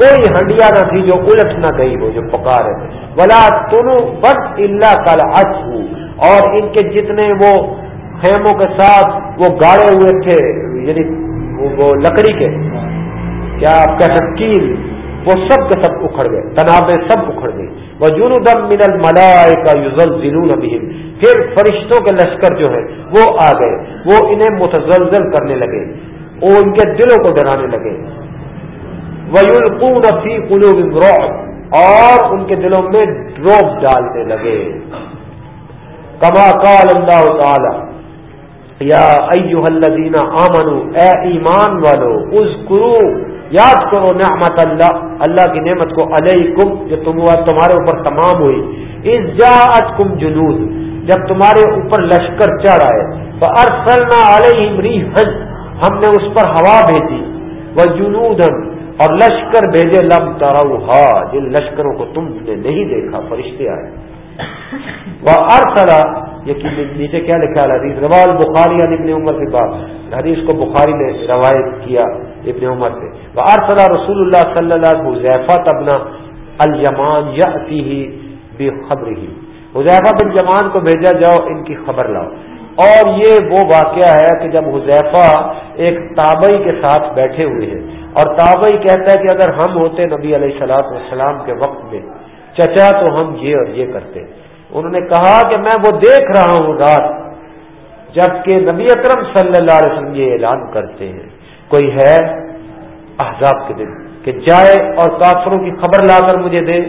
کوئی ہنڈیا نہ تھی جو الٹ نہ گئی ہو، جو پکارے ولا تنو بٹ اللہ کل اور ان کے جتنے وہ خیموں کے ساتھ وہ گاڑے ہوئے تھے یعنی وہ لکڑی کے، کیا آپ کا کیل وہ سب کے سب اکھڑ گئے. تنابیں سب اکھڑ گئی وہ من الملائے کا یوزل پھر فرشتوں کے لشکر جو ہے وہ آ گئے۔ وہ انہیں متزلزل کرنے لگے۔ وہ ان کے دلوں کو ڈرانے لگے۔ وہ فی قلوب اور ان کے دلوں میں ڈروپ ڈالنے لگے۔ کما کال اللہ تعالی، یا ایوہ الذین آمنو اے ایمان والو اس یاد کرو نعمت اللہ اللہ کی نعمت کو علیکم، جو تم تمہارے اوپر تمام ہوئی۔ اس کم جنود، جب تمہارے اوپر لشکر چڑھ آئے تو ارسلنا علیہ ہم نے اس پر ہوا بھیجی۔ وہ جنود اور لشکر بھیجے، لم تروہا، جن لشکروں کو تم نے نہیں دیکھا، فرشتے آئے۔ وہ ارسلا نیچے کیا لکھا ہے حدیث؟ روال بخاری ابن عمر کے بعد حدیث کو بخاری نے روایت کیا ابن عمر سے۔ بار رسول اللہ صلی اللہ حذیفہ تبنا الجمان یا بے خبر ہی حذیفہ بن جمان کو بھیجا جاؤ، ان کی خبر لاؤ۔ اور یہ وہ واقعہ ہے کہ جب حذیفہ ایک تابئی کے ساتھ بیٹھے ہوئے ہیں، اور تابئی کہتا ہے کہ اگر ہم ہوتے نبی علیہ السلاط والسلام کے وقت میں، چچا تو ہم یہ اور یہ کرتے۔ انہوں نے کہا کہ میں وہ دیکھ رہا ہوں رات جبکہ نبی اکرم صلی اللہ علیہ وسلم یہ اعلان کرتے ہیں۔ کوئی ہے احزاب کے دن کہ جائے اور کافروں کی خبر لا کر مجھے دے۔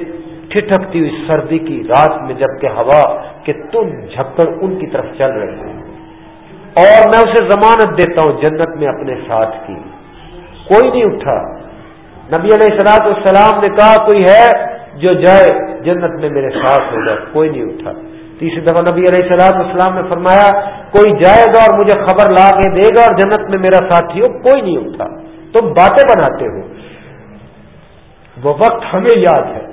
ٹھٹکتی ہوئی سردی کی رات میں جبکہ ہوا کہ تم جھکڑ ان کی طرف چل رہے ہیں اور میں اسے ضمانت دیتا ہوں جنت میں اپنے ساتھ کی۔ کوئی نہیں اٹھا۔ نبی علیہ السلاط السلام نے کہا، کوئی ہے جو جائے جنت میں میرے ساتھ ہو جائے، کوئی نہیں اٹھا۔ تیسری دفعہ نبی علیہ السلام اسلام نے فرمایا، کوئی جائے گا اور مجھے خبر لا کے دے گا اور جنت میں میرا ساتھی ہو کوئی نہیں اٹھا۔ تم باتیں بناتے ہو۔ وہ وقت ہمیں یاد ہے۔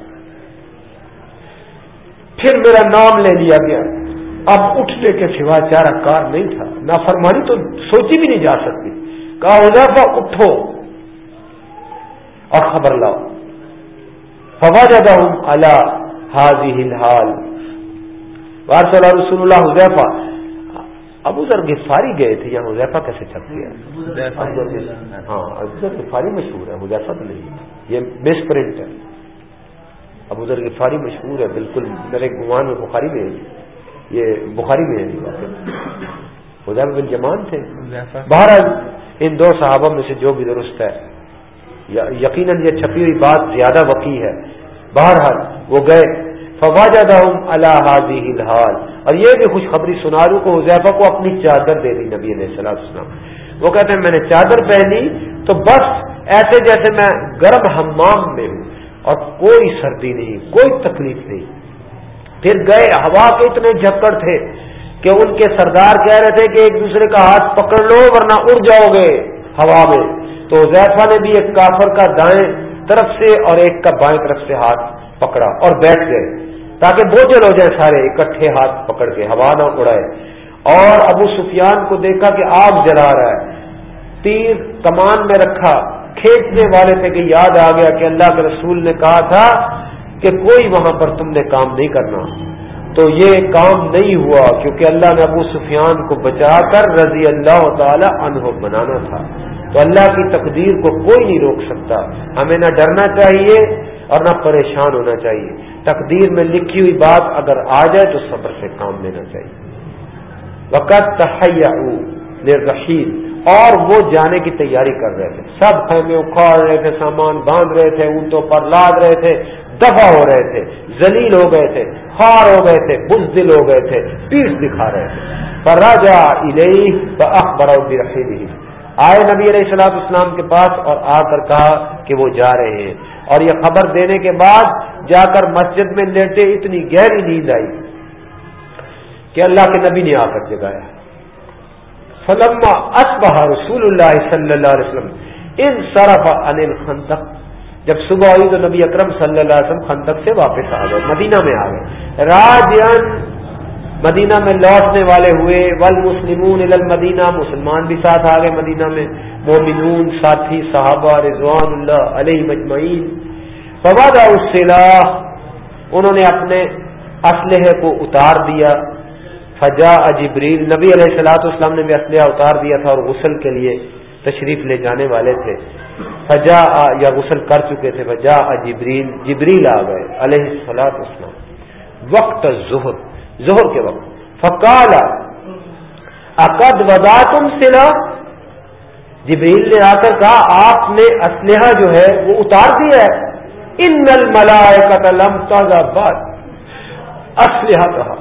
پھر میرا نام لے لیا گیا۔ اب اٹھنے کے سوا چارہ کار نہیں تھا۔ نافرمانی تو سوچی بھی نہیں جا سکتی۔ کہا حضیفہ اٹھو۔ اور خبر لاؤ۔ فواجدہ اللہ حاضی الحال. وارس رسول اللہ حضیفہ ابو ذر غفاری گئے تھے یہاں حضیفہ کیسے چھپ گیا؟ ہاں ابو ذر غفاری۔ مشہور ہے حضیفہ تو نہیں۔ یہ مس پرنٹ ہے۔ ابو ذر غفاری مشہور ہے بالکل میرے گمان میں بخاری میں یہ بخاری میں ہے حضیفہ بن جمان تھے۔ بہرحال ان دو صحابہ میں سے جو بھی درست ہے یقیناً یہ چھپی ہوئی بات زیادہ وقی ہے۔ بہرحال وہ گئے۔ فواجہ اللہ الحال۔ اور یہ بھی خوشخبری سنارو کو حذیفہ کو اپنی چادر دے دی نبی علیہ السلام السلام۔ وہ کہتے ہیں، میں نے چادر پہنی تو بس ایسے جیسے میں گرم حمام میں ہوں اور کوئی سردی نہیں، کوئی تکلیف نہیں۔ پھر گئے۔ ہوا کے اتنے جھکڑ تھے کہ ان کے سردار کہہ رہے تھے کہ ایک دوسرے کا ہاتھ پکڑ لو ورنہ اڑ جاؤ گے ہوا میں۔ تو زیفا نے بھی ایک کافر کا دائیں طرف سے اور ایک کا بائیں طرف سے ہاتھ پکڑا اور بیٹھ گئے، تاکہ بوجھل ہو جائے سارے اکٹھے ہاتھ پکڑ کے ہوا نہ اڑائے۔ اور ابو سفیان کو دیکھا کہ آگ جلا رہا ہے۔ تیر کمان میں رکھا کھینچنے والے تھے کہ یاد آ گیا کہ اللہ کے رسول نے کہا تھا کہ کوئی وہاں پر تم نے کام نہیں کرنا۔ تو یہ کام نہیں ہوا کیونکہ اللہ نے ابو سفیان کو بچا کر رضی اللہ تعالی عنہ بنانا تھا۔ تو اللہ کی تقدیر کو کوئی نہیں روک سکتا۔ ہمیں نہ ڈرنا چاہیے اور نہ پریشان ہونا چاہیے۔ تقدیر میں لکھی ہوئی بات اگر آ جائے تو صبر سے کام لینا چاہیے۔ وقت تحیہ رشید اور وہ جانے کی تیاری کر رہے تھے۔ سب خیمے اکھاڑ رہے تھے، سامان باندھ رہے تھے، اونٹوں پر لاد رہے تھے دفاع ہو رہے تھے زلیل ہو گئے تھے خار ہو گئے تھے بزدل ہو گئے تھے پیس دکھا رہے تھے۔ پر راجا اخبر رشید ہی آئے نبی علیہ السلاط اسلام کے پاس اور آ کر کہا کہ وہ جا رہے ہیں۔ اور یہ خبر دینے کے بعد جا کر مسجد میں لیٹے اتنی گہری نیند آئی کہ اللہ کے نبی نے آ کر جگایا۔ فلما اسبہ رسول اللہ صلی اللہ علیہ وسلم، ان سرف انل خندق جب صبح ہوئی تو نبی اکرم صلی اللہ علیہ وسلم خندق سے واپس آ گئے، مدینہ میں آ گئے۔ راجن مدینہ میں لوٹنے والے ہوئے ول مسلمون مدینہ مسلمان بھی ساتھ آ گئے مدینہ میں، مومنون، ساتھی، صحابہ، رضوان اللہ علیہ مجمعین۔ فواد انہوں نے اپنے اسلحے کو اتار دیا۔ فجا جبریل، نبی علیہ السلاۃ اسلام نے بھی اسلحہ اتار دیا تھا اور غسل کے لیے تشریف لے جانے والے تھے۔ فجا یا غسل کر چکے تھے فجا جبریل جبریل آ گئے علیہ السلاط اسلام وقت ظہر زہر کے وقت۔ فکال عقد ودا تم سلا؟ جبریل نے آ کر کہا، آپ نے اسلحہ جو ہے وہ اتار دیا ہے۔ ان نل ملائے قتلم تازہ باد اسلحہ کہا۔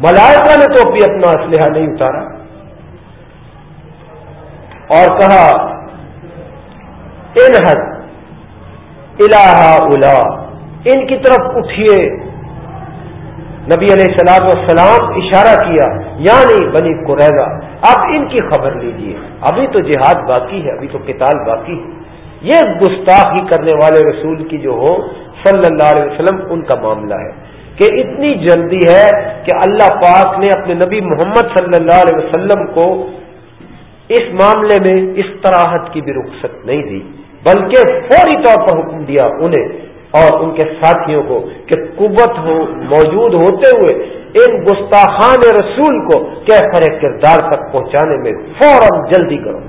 ملائکہ نے تو بھی اپنا اسلحہ نہیں اتارا۔ اور کہا ان حد الہ الا ان کی طرف اٹھیے۔ نبی علیہ السلام والسلام اشارہ کیا یعنی بنی قریضہ اب ان کی خبر لیجیے۔ ابھی تو جہاد باقی ہے، ابھی تو قتال باقی ہے۔ یہ گستاخی کرنے والے رسول کی جو ہو، صلی اللہ علیہ وسلم، ان کا معاملہ ہے۔ کہ اتنی جلدی ہے کہ اللہ پاک نے اپنے نبی محمد صلی اللہ علیہ وسلم کو اس معاملے میں اس طراحت کی بھی رخصت نہیں دی، بلکہ فوری طور پر حکم دیا انہیں۔ اور ان کے ساتھیوں کو کہ قوت ہو موجود ہوتے ہوئے ان گستاخان رسول کو کیفر کردار تک پہنچانے میں فوراً جلدی کرو۔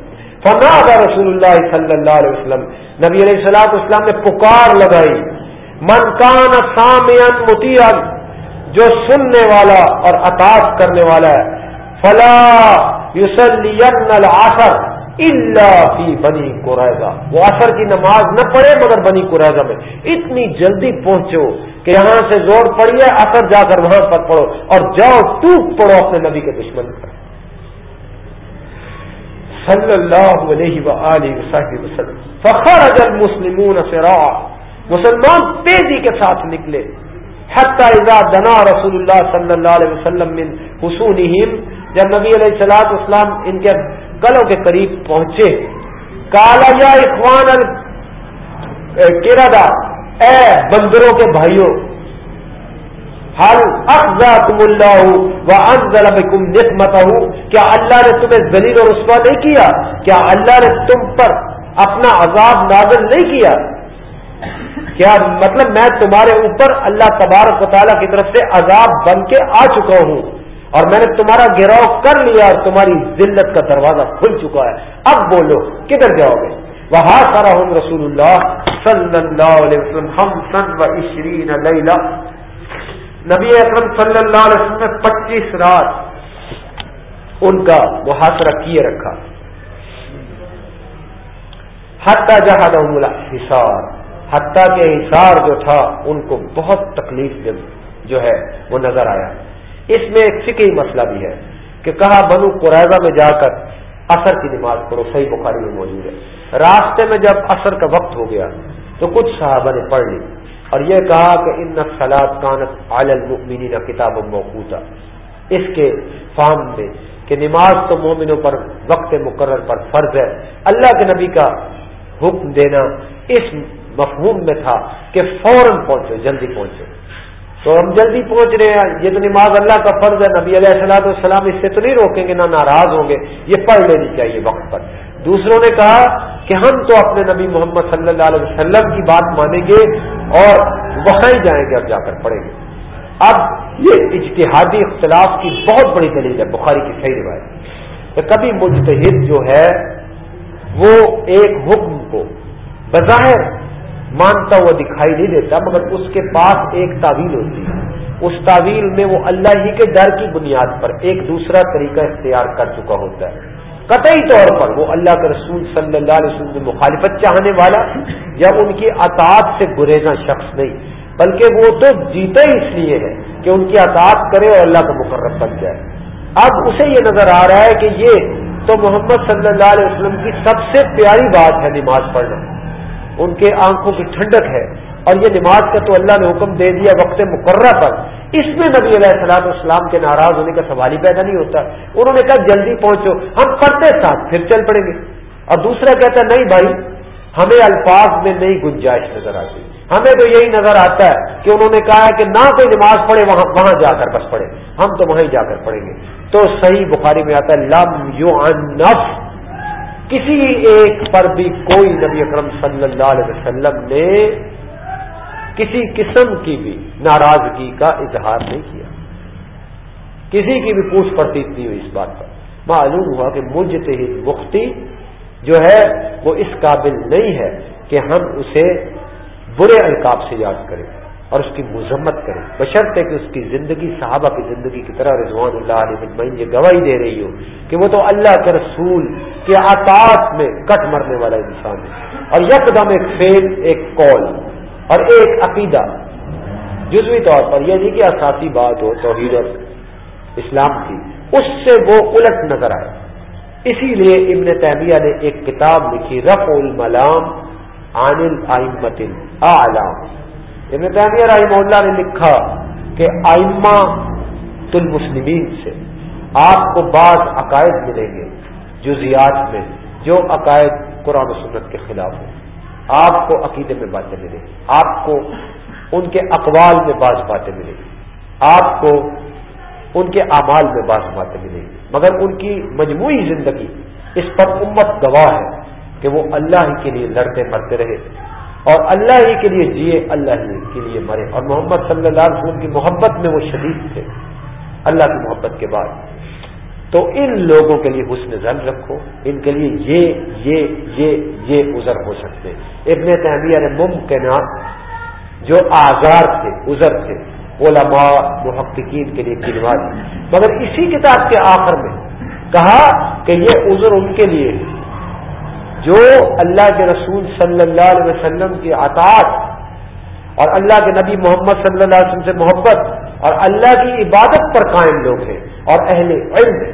فناد رسول اللہ صلی اللہ علیہ وسلم، نبی علیہ السلام اسلام نے پکار لگائی، من کان سامعن متیان جو سننے والا اور اطاف کرنے والا ہے، فلا یوسلین العصر اللہ فی بنی قریضہ وہ اثر کی نماز نہ پڑھے مگر بنی قریضہ میں۔ اتنی جلدی پہنچو کہ یہاں سے زور پڑیے اثر جا کر وہاں پر پڑھو اور جاؤ ٹوٹ پڑو اپنے نبی کے دشمن پر۔ صلی اللہ علیہ وسلم۔ فخر اجل مسلمون مسلمان تیزی کے ساتھ نکلے۔ حتی اذا دنا رسول اللہ صلی اللہ علیہ وسلم من حسونہم۔ جب نبی علیہ السلاط اسلام ان کے گلوں کے قریب پہنچے۔ کالا یا اخوان اے بندروں کے بھائیوں حل افزا تم اللہ و انزل بکم نقمت کیا اللہ نے تمہیں ذلیل اور رسوا نہیں کیا؟ کیا اللہ نے تم پر اپنا عذاب نازل نہیں کیا؟ کیا مطلب میں تمہارے اوپر اللہ تبارک و تعالیٰ کی طرف سے عذاب بن کے آ چکا ہوں؟ اور میں نے تمہارا گراؤ کر لیا اور تمہاری ذلت کا دروازہ کھل چکا ہے۔ اب بولو، کدھر جاؤ گے؟ وہاں سارا ہوں رسول اللہ صلی اللہ علیہ وسلم ہم سن و عشرین لیلہ۔ نبی اکرم صلی اللہ علیہ وسلم نے پچیس رات ان کا محاصرہ کیے رکھا۔ حتیٰ جہاں حسار حتیٰ کے حصار جو تھا، ان کو بہت تکلیف جو ہے، وہ نظر آیا۔ اس میں ایک فکری مسئلہ بھی ہے کہ کہا بنو قرضہ میں جا کر اثر کی نماز پڑھو، صحیح بخاری میں موجود ہے۔ راستے میں جب اثر کا وقت ہو گیا تو کچھ صحابہ نے پڑھ لی اور یہ کہا کہ ان سلاد کانت عالمینی کا کتاب موقوتا۔ اس کے فام میں کہ نماز تو مومنوں پر وقت مقرر پر فرض ہے۔ اللہ کے نبی کا حکم دینا اس مفہوم میں تھا کہ فوراً پہنچو، جلدی پہنچو۔ تو ہم جلدی پہنچ رہے ہیں۔ یہ تو نماز اللہ کا فرض ہے۔ نبی علیہ السلاۃ والسلام اس سے تو نہیں روکیں گے، نہ ناراض ہوں گے۔ یہ پڑھ لینی چاہیے وقت پر۔ دوسروں نے کہا کہ ہم تو اپنے نبی محمد صلی اللہ علیہ وسلم کی بات مانیں گے اور وہاں ہی جائیں گے اور جا کر پڑھیں گے۔ اب یہ اجتہادی اختلاف کی بہت بڑی دلیل ہے۔ بخاری کی صحیح روایت کہ کبھی مجتہد جو ہے وہ ایک حکم کو بظاہر مانتا ہوا دکھائی نہیں دیتا، مگر اس کے پاس ایک تعویل ہوتی ہے۔ اس تعویل میں وہ اللہ ہی کے ڈر کی بنیاد پر ایک دوسرا طریقہ اختیار کر چکا ہوتا ہے۔ قطعی طور پر وہ اللہ کے رسول صلی اللہ علیہ وسلم میں مخالفت چاہنے والا یا ان کی اطاعت سے گریزا شخص نہیں، بلکہ وہ تو جیتا ہی اس لیے ہے کہ ان کی اطاعت کرے اور اللہ کا مقرر بن جائے۔ اب اسے یہ نظر آ رہا ہے کہ یہ تو محمد صلی اللہ علیہ وسلم کی سب سے پیاری بات ہے نماز پڑھنا۔ ان کے آنکھوں کی ٹھنڈک ہے اور یہ نماز کا تو اللہ نے حکم دے دیا وقت مقررہ پر۔ اس میں نبی علیہ السلام اسلام کے ناراض ہونے کا سوال ہی پیدا نہیں ہوتا۔ انہوں نے کہا، جلدی پہنچو، ہم پڑھتے ساتھ پھر چل پڑیں گے۔ اور دوسرا کہتا ہے، نہیں بھائی، ہمیں الفاظ میں نئی گنجائش نظر آتی۔ ہمیں تو یہی نظر آتا ہے کہ انہوں نے کہا کہ نہ کوئی نماز پڑھے، وہاں وہاں جا کر بس پڑھے۔ ہم تو وہیں جا کر پڑھیں گے۔ تو صحیح بخاری میں آتا ہے، لم یو نف کسی ایک پر بھی کوئی نبی اکرم صلی اللہ علیہ وسلم نے کسی قسم کی بھی ناراضگی کا اظہار نہیں کیا۔ کسی کی بھی پوچھ پڑتی نہیں ہوئی اس بات پر۔ معلوم ہوا کہ مجھ مختی جو ہے وہ اس قابل نہیں ہے کہ ہم اسے برے القاب سے یاد کریں۔ اور اس کی مذمت کرے۔ بشرط ہے کہ اس کی زندگی صحابہ کی زندگی کی طرح رضوان اللہ علیہ مطمئن یہ گواہی دے رہی ہو کہ وہ تو اللہ کے رسول کے آطاط میں کٹ مرنے والا انسان ہے۔ اور یکدم ایک فیل، ایک کال اور ایک عقیدہ۔ جزوی طور پر یہ نہیں کہ اساسی بات ہو، توحید اور اسلام کی۔ اس سے وہ الٹ نظر آئے۔ اسی لیے ابن تیمیہ نے ایک کتاب لکھی رف الملام عن الائمت اعلام ابن تعمیر رحمہ اللہ نے لکھا کہ آئمہ المسلمین سے آپ کو بعض عقائد ملیں گے جزیات میں جو عقائد قرآن و سنت کے خلاف ہوں آپ کو عقیدے میں باتیں ملیں گی۔ آپ کو ان کے اقوال میں بعض باتیں ملیں گی۔ آپ کو ان کے اعمال میں بعض باتیں ملیں گی۔ مگر ان کی مجموعی زندگی اس پر امت گواہ ہے کہ وہ اللہ ہی کے لیے لڑتے مرتے رہے۔ اور اللہ ہی کے لیے جیے، اللہ ہی کے لیے مرے۔ اور محمد صلی اللہ علیہ وسلم کی محبت میں وہ شدید تھے، اللہ کی محبت کے بعد۔ تو ان لوگوں کے لیے حسن زن رکھو، ان کے لیے یہ یہ یہ یہ ازر ہو سکتے۔ ابن تحمیہ نے ممکنات جو آزار تھے ازر تھے، علماء، محققین کے لیے گنوا مگر اسی کتاب کے آخر میں کہا کہ یہ عذر ان کے لیے ہے۔ جو اللہ کے رسول صلی اللہ علیہ وسلم کی اطاعت اور اللہ کے نبی محمد صلی اللہ علیہ وسلم سے محبت اور اللہ کی عبادت پر قائم لوگ ہیں اور اہل علم ہیں۔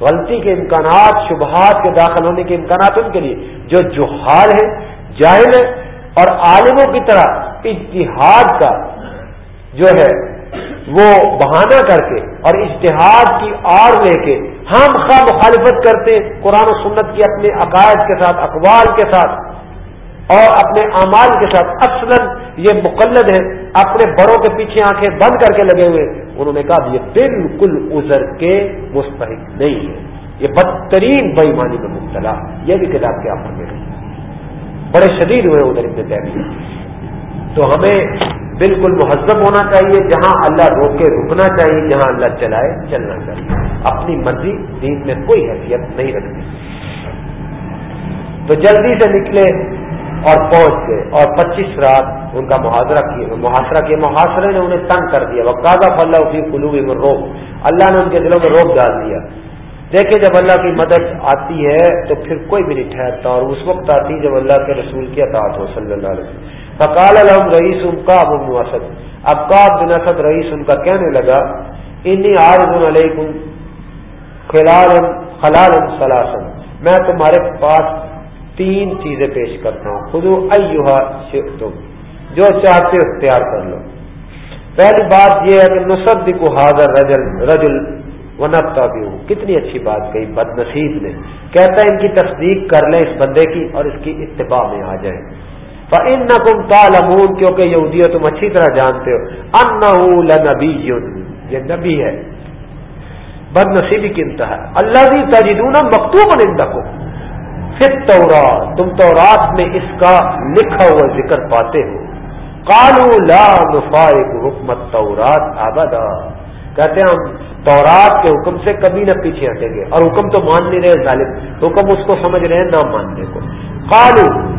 غلطی کے امکانات، شبہات کے داخل ہونے کے امکانات ان کے لیے جو جوہال ہیں، جاہل ہیں اور عالموں کی طرح اتحاد کا جو ہے وہ بہانہ کر کے اور اشتہاد کی آڑ لے کے ہم خواہ مخالفت کرتے قرآن و سنت کی اپنے عقائد کے ساتھ، اقوال کے ساتھ اور اپنے اعمال کے ساتھ۔ اصلا یہ مقلد ہے اپنے بڑوں کے پیچھے آنکھیں بند کر کے لگے ہوئے۔ انہوں نے کہا یہ بالکل ازر کے مستحق نہیں ہے۔ یہ بدترین بےمانی میں مبتلا۔ یہ بھی کتاب کے آپ بڑے شدید ہوئے ادھر اتنے طے تو ہمیں بالکل مہذب ہونا چاہیے، جہاں اللہ روکے رکنا چاہیے، جہاں اللہ چلائے چلنا چاہیے۔ اپنی مرضی دین میں کوئی حیثیت نہیں رکھتی۔ تو جلدی سے نکلے اور پہنچ گئے اور پچیس رات ان کا محاذرہ کیا محاصرہ کیا محاصرے نے انہیں تنگ کر دیا۔ وہ کاغا فلّہ فی قلوب میں روک اللہ نے ان کے دلوں میں روک ڈال دیا۔ دیکھیں جب اللہ کی مدد آتی ہے تو پھر کوئی بھی نہیں ٹھہرتا اور اس وقت آتی جب اللہ کے رسول کی اطاعت ہو، صلی اللہ علیہ وسلم۔ فقال الحم رئیس ان کا ابو اسد. اب کا بن اسد رئیس ان کا کہنے لگا، انی عارض علیکم خلال خلال سلاسن میں تمہارے پاس تین چیزیں پیش کرتا ہوں۔ خود ایوہا تم جو چاہتے اختیار کر لو۔ پہلی بات یہ ہے کہ نصد کو حاضر رجل رجل ونبتا بھی ہوں کتنی اچھی بات کہی بد نصیب نے۔ کہتا ہے ان کی تصدیق کر لیں اس بندے کی اور اس کی اتباع میں آ جائیں۔ ان نہ تم تالمون کیونکہ یہودی تم اچھی طرح جانتے ہو۔ ان نبی یہ نبی ہے۔ بد نصیبی کی انتہا۔ اللہ بھی تجدون مکتوب کو پھر تورات تم تورات میں اس کا لکھا ہوا ذکر پاتے ہو۔ کالو لا نفارق حکمت تورات آبادا کہتے ہیں ہم تورات کے حکم سے کبھی نہ پیچھے ہٹیں گے۔ اور حکم تو مان نہیں رہے، ظالم۔ حکم اس کو سمجھ رہے ہیں، نہ ماننے کو۔ کالو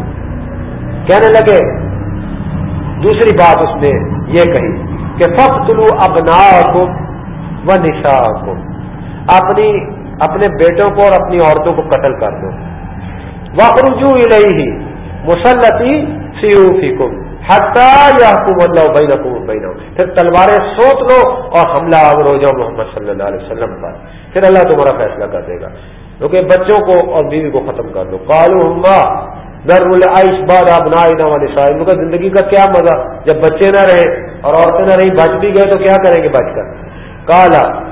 کہنے لگے، دوسری بات اس نے یہ کہی کہ فخ طلو ابنا و نشا اپنی اپنے بیٹوں کو اور اپنی عورتوں کو قتل کر دو۔ وخرجو الہی مسلطی سیوفی کم حتہ یا حکومت لو بین حکومت بین پھر تلواریں سوچ لو اور حملہ آور ہو جاؤ محمد صلی اللہ علیہ وسلم پر۔ پھر اللہ تمہارا فیصلہ کر دے گا۔ کیونکہ بچوں کو اور بیوی کو ختم کر دو۔ کالو ہما نر العش باد آپ نہ کا زندگی کا کیا مزہ؟ جب بچے نہ رہے اور عورتیں نہ رہی بچ بھی گئے تو کیا کریں گے بچ کر؟ کالا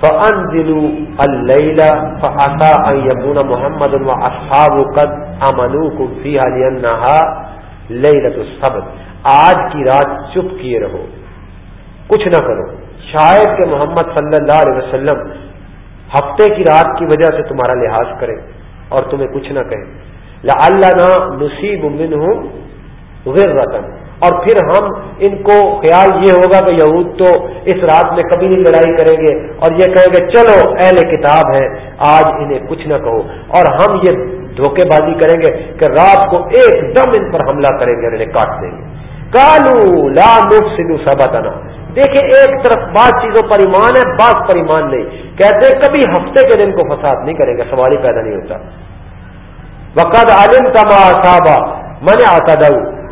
فانزلوا الليل فعسى ان يكون محمد واصحابه قد امنوكم فيها لانها ليله السبت آج کی رات چپ کیے رہو۔ کچھ نہ کرو۔ شاید کہ محمد صلی اللہ علیہ وسلم ہفتے کی رات کی وجہ سے تمہارا لحاظ کرے۔ اور تمہیں کچھ نہ کہیں لعلنا نصیب منهم غرة۔ اور پھر ہم ان کو خیال یہ ہوگا کہ یہود تو اس رات میں کبھی نہیں لڑائی کریں گے اور یہ کہیں گے، چلو اہل کتاب ہے آج انہیں کچھ نہ کہو۔ اور ہم یہ دھوکے بازی کریں گے کہ رات کو ایک دم ان پر حملہ کریں گے اور انہیں کاٹ دیں گے۔ کالو لا مف سلو دیکھیں، ایک طرف بعض چیزوں پر ایمان ہے، بعض پر ایمان نہیں۔ کہتے کبھی ہفتے کے دن کو فساد نہیں کریں گے، سوال ہی پیدا نہیں ہوتا۔ وقت عالم تما میں نے آتا دوں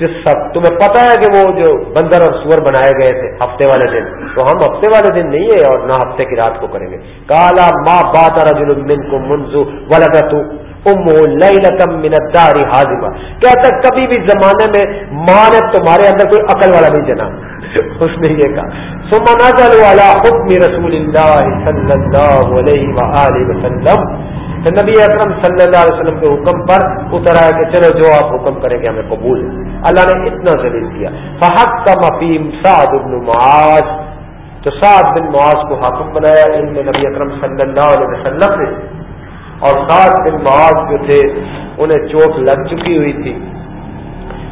سب۔ تمہیں پتا ہے کہ وہ جو بندر اور سور بنائے گئے تھے ہفتے والے دن۔ تو ہم ہفتے والے دن نہیں ہے اور نہ ہفتے کی رات کو کریں گے۔ کالا ماں بات رجل من کو منزو ولدت۔ لم منداری حاضمہ کہتا کبھی بھی زمانے میں ماں نے تمہارے اندر کوئی عقل والا نہیں جنا؟ اس نے یہ کہا. سما نزل والا حکم رسول اللہ صلی اللہ علیہ وآلہ وسلم. نبی اکرم صلی اللہ علیہ وسلم کے حکم پر اتر آیا کہ چلو جو آپ حکم کریں گے ہمیں قبول اللہ نے اتنا ذلیل کیا۔ فحق کا مفیم سعد بن معاذ۔ تو سعد بن معاذ کو حاکم بنایا۔ ان میں نبی اکرم صلی اللہ علیہ وسلم نے اور سعد بن معاذ جو تھے، انہیں چوٹ لگ چکی ہوئی تھی۔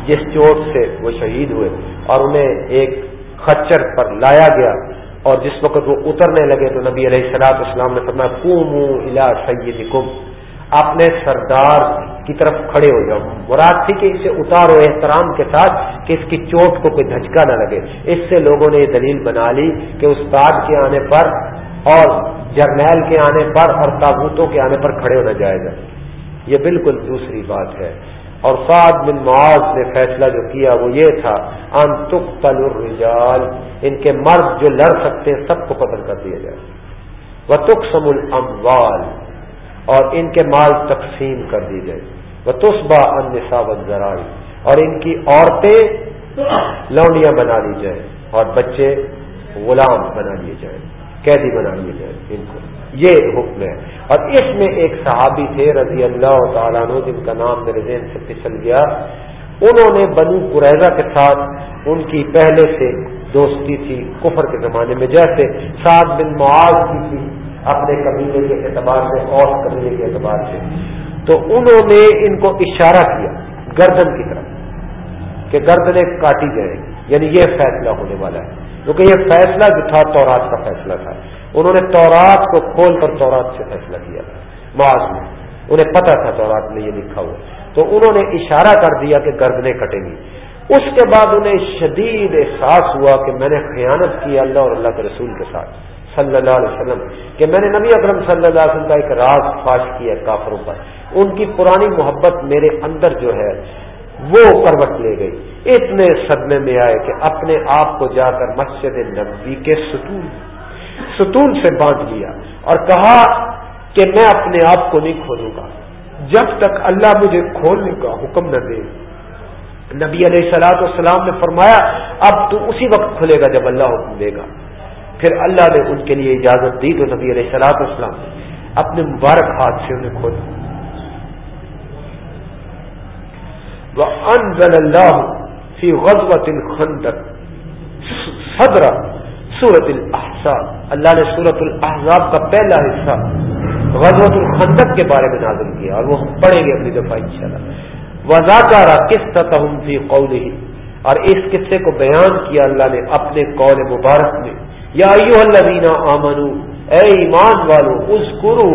جس چوٹ سے وہ شہید ہوئے اور انہیں ایک خچر پر لایا گیا اور جس وقت وہ اترنے لگے تو نبی علیہ السلاط اسلام نے فرمایا کوم الا سید اپنے سردار کی طرف کھڑے ہو جاؤ۔ مراد تھی کہ اسے اتارو احترام کے ساتھ کہ اس کی چوٹ کو کوئی دھچکا نہ لگے۔ اس سے لوگوں نے یہ دلیل بنا لی کہ استاد کے آنے پر اور جرنیل کے آنے پر اور تابوتوں کے آنے پر کھڑے ہونا جائے گا یہ بالکل دوسری بات ہے۔ اور سعد بن معاذ نے فیصلہ جو کیا وہ یہ تھا، ان تل الرجال، ان کے مرد جو لڑ سکتے ہیں، سب کو قتل کر دیا جائے۔ وہ تقسم الاموال اور ان کے مال تقسیم کر دی جائے۔ وہ تسبا ان نصاب اور ان کی عورتیں لونڈیاں بنا لی جائیں، اور بچے غلام بنا لیے جائیں۔ قیدی بنا لیے جائیں ان کو۔ یہ حکم ہے۔ اور اس میں ایک صحابی تھے رضی اللہ تعالیٰ عنہ، جن کا نام میرے ذہن سے پھسل گیا۔ انہوں نے بنو قریضہ کے ساتھ ان کی پہلے سے دوستی تھی، کفر کے زمانے میں۔ جیسے سعد بن معاذ کی تھی اپنے قبیلے کے اعتبار سے، اور قبیلے کے اعتبار سے۔ تو انہوں نے ان کو اشارہ کیا گردن کی طرف، کہ گردنیں کاٹی جائیں یعنی یہ فیصلہ ہونے والا ہے۔ کیونکہ یہ فیصلہ جو تھا تورات کا فیصلہ تھا۔ انہوں نے تورات کو کھول کر تورات سے فیصلہ کیا تھا۔ معاذ میں انہیں پتا تھا تورات میں یہ لکھا ہوا۔ تو انہوں نے اشارہ کر دیا کہ گردنیں کٹیں گی۔ اس کے بعد انہیں شدید احساس ہوا کہ میں نے خیانت کی اللہ اور اللہ کے رسول کے ساتھ۔ صلی اللہ علیہ وسلم، کہ میں نے نبی اکرم صلی اللہ علیہ وسلم کا ایک راز فاش کیا کافروں پر۔ ان کی پرانی محبت میرے اندر جو ہے وہ پروٹ لے گئی۔ اتنے صدمے میں آئے کہ اپنے آپ کو جا کر مسجد نبی کے ستون ستون سے باندھ لیا اور کہا کہ میں اپنے آپ کو نہیں کھولوں گا۔ جب تک اللہ مجھے کھولنے کا حکم نہ دے۔ نبی علیہ السلاۃ والسلام نے فرمایا، اب تو اسی وقت کھلے گا جب اللہ حکم دے گا۔ پھر اللہ نے ان کے لیے اجازت دی تو نبی علیہ السلاط والسلام نے اپنے مبارک ہاتھ سے انہیں کھولا۔ انزل اللہ فی غزوت الخندق صدر سورت الحساب اللہ نے سورت الحضاب کا پہلا حصہ غزوت الخندق کے بارے میں نازل کیا اور وہ ہم پڑھیں گے اپنی دفعہ انشاءاللہ۔ وزاکارا کس فی قول اور اس قصے کو بیان کیا اللہ نے اپنے قول مبارک میں۔ یا ایو اللہ آمنو اے ایمان والو اذکرو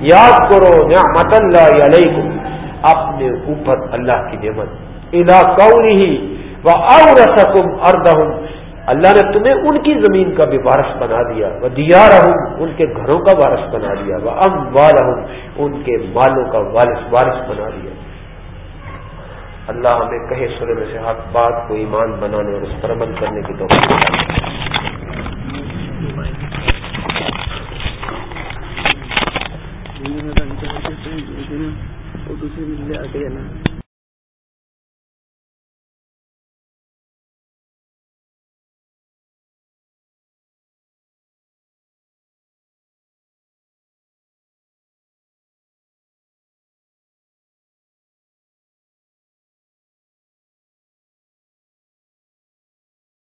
یاد کرو، نعمت اللہ علیکم۔ اپنے اوپر اللہ کی نعمت۔ ادا قول ہی و اورسکم اردہم اللہ نے تمہیں ان کی زمین کا بھی وارث بنا دیا۔ وہ دیا رہوں ان کے گھروں کا وارث بنا دیا۔ وہ ام ان کے مالوں کا وارث وارث بنا دیا۔ اللہ ہمیں کہے سنے میں سے حق بات کو ایمان بنانے اور اس پر عمل کرنے کی تو نا۔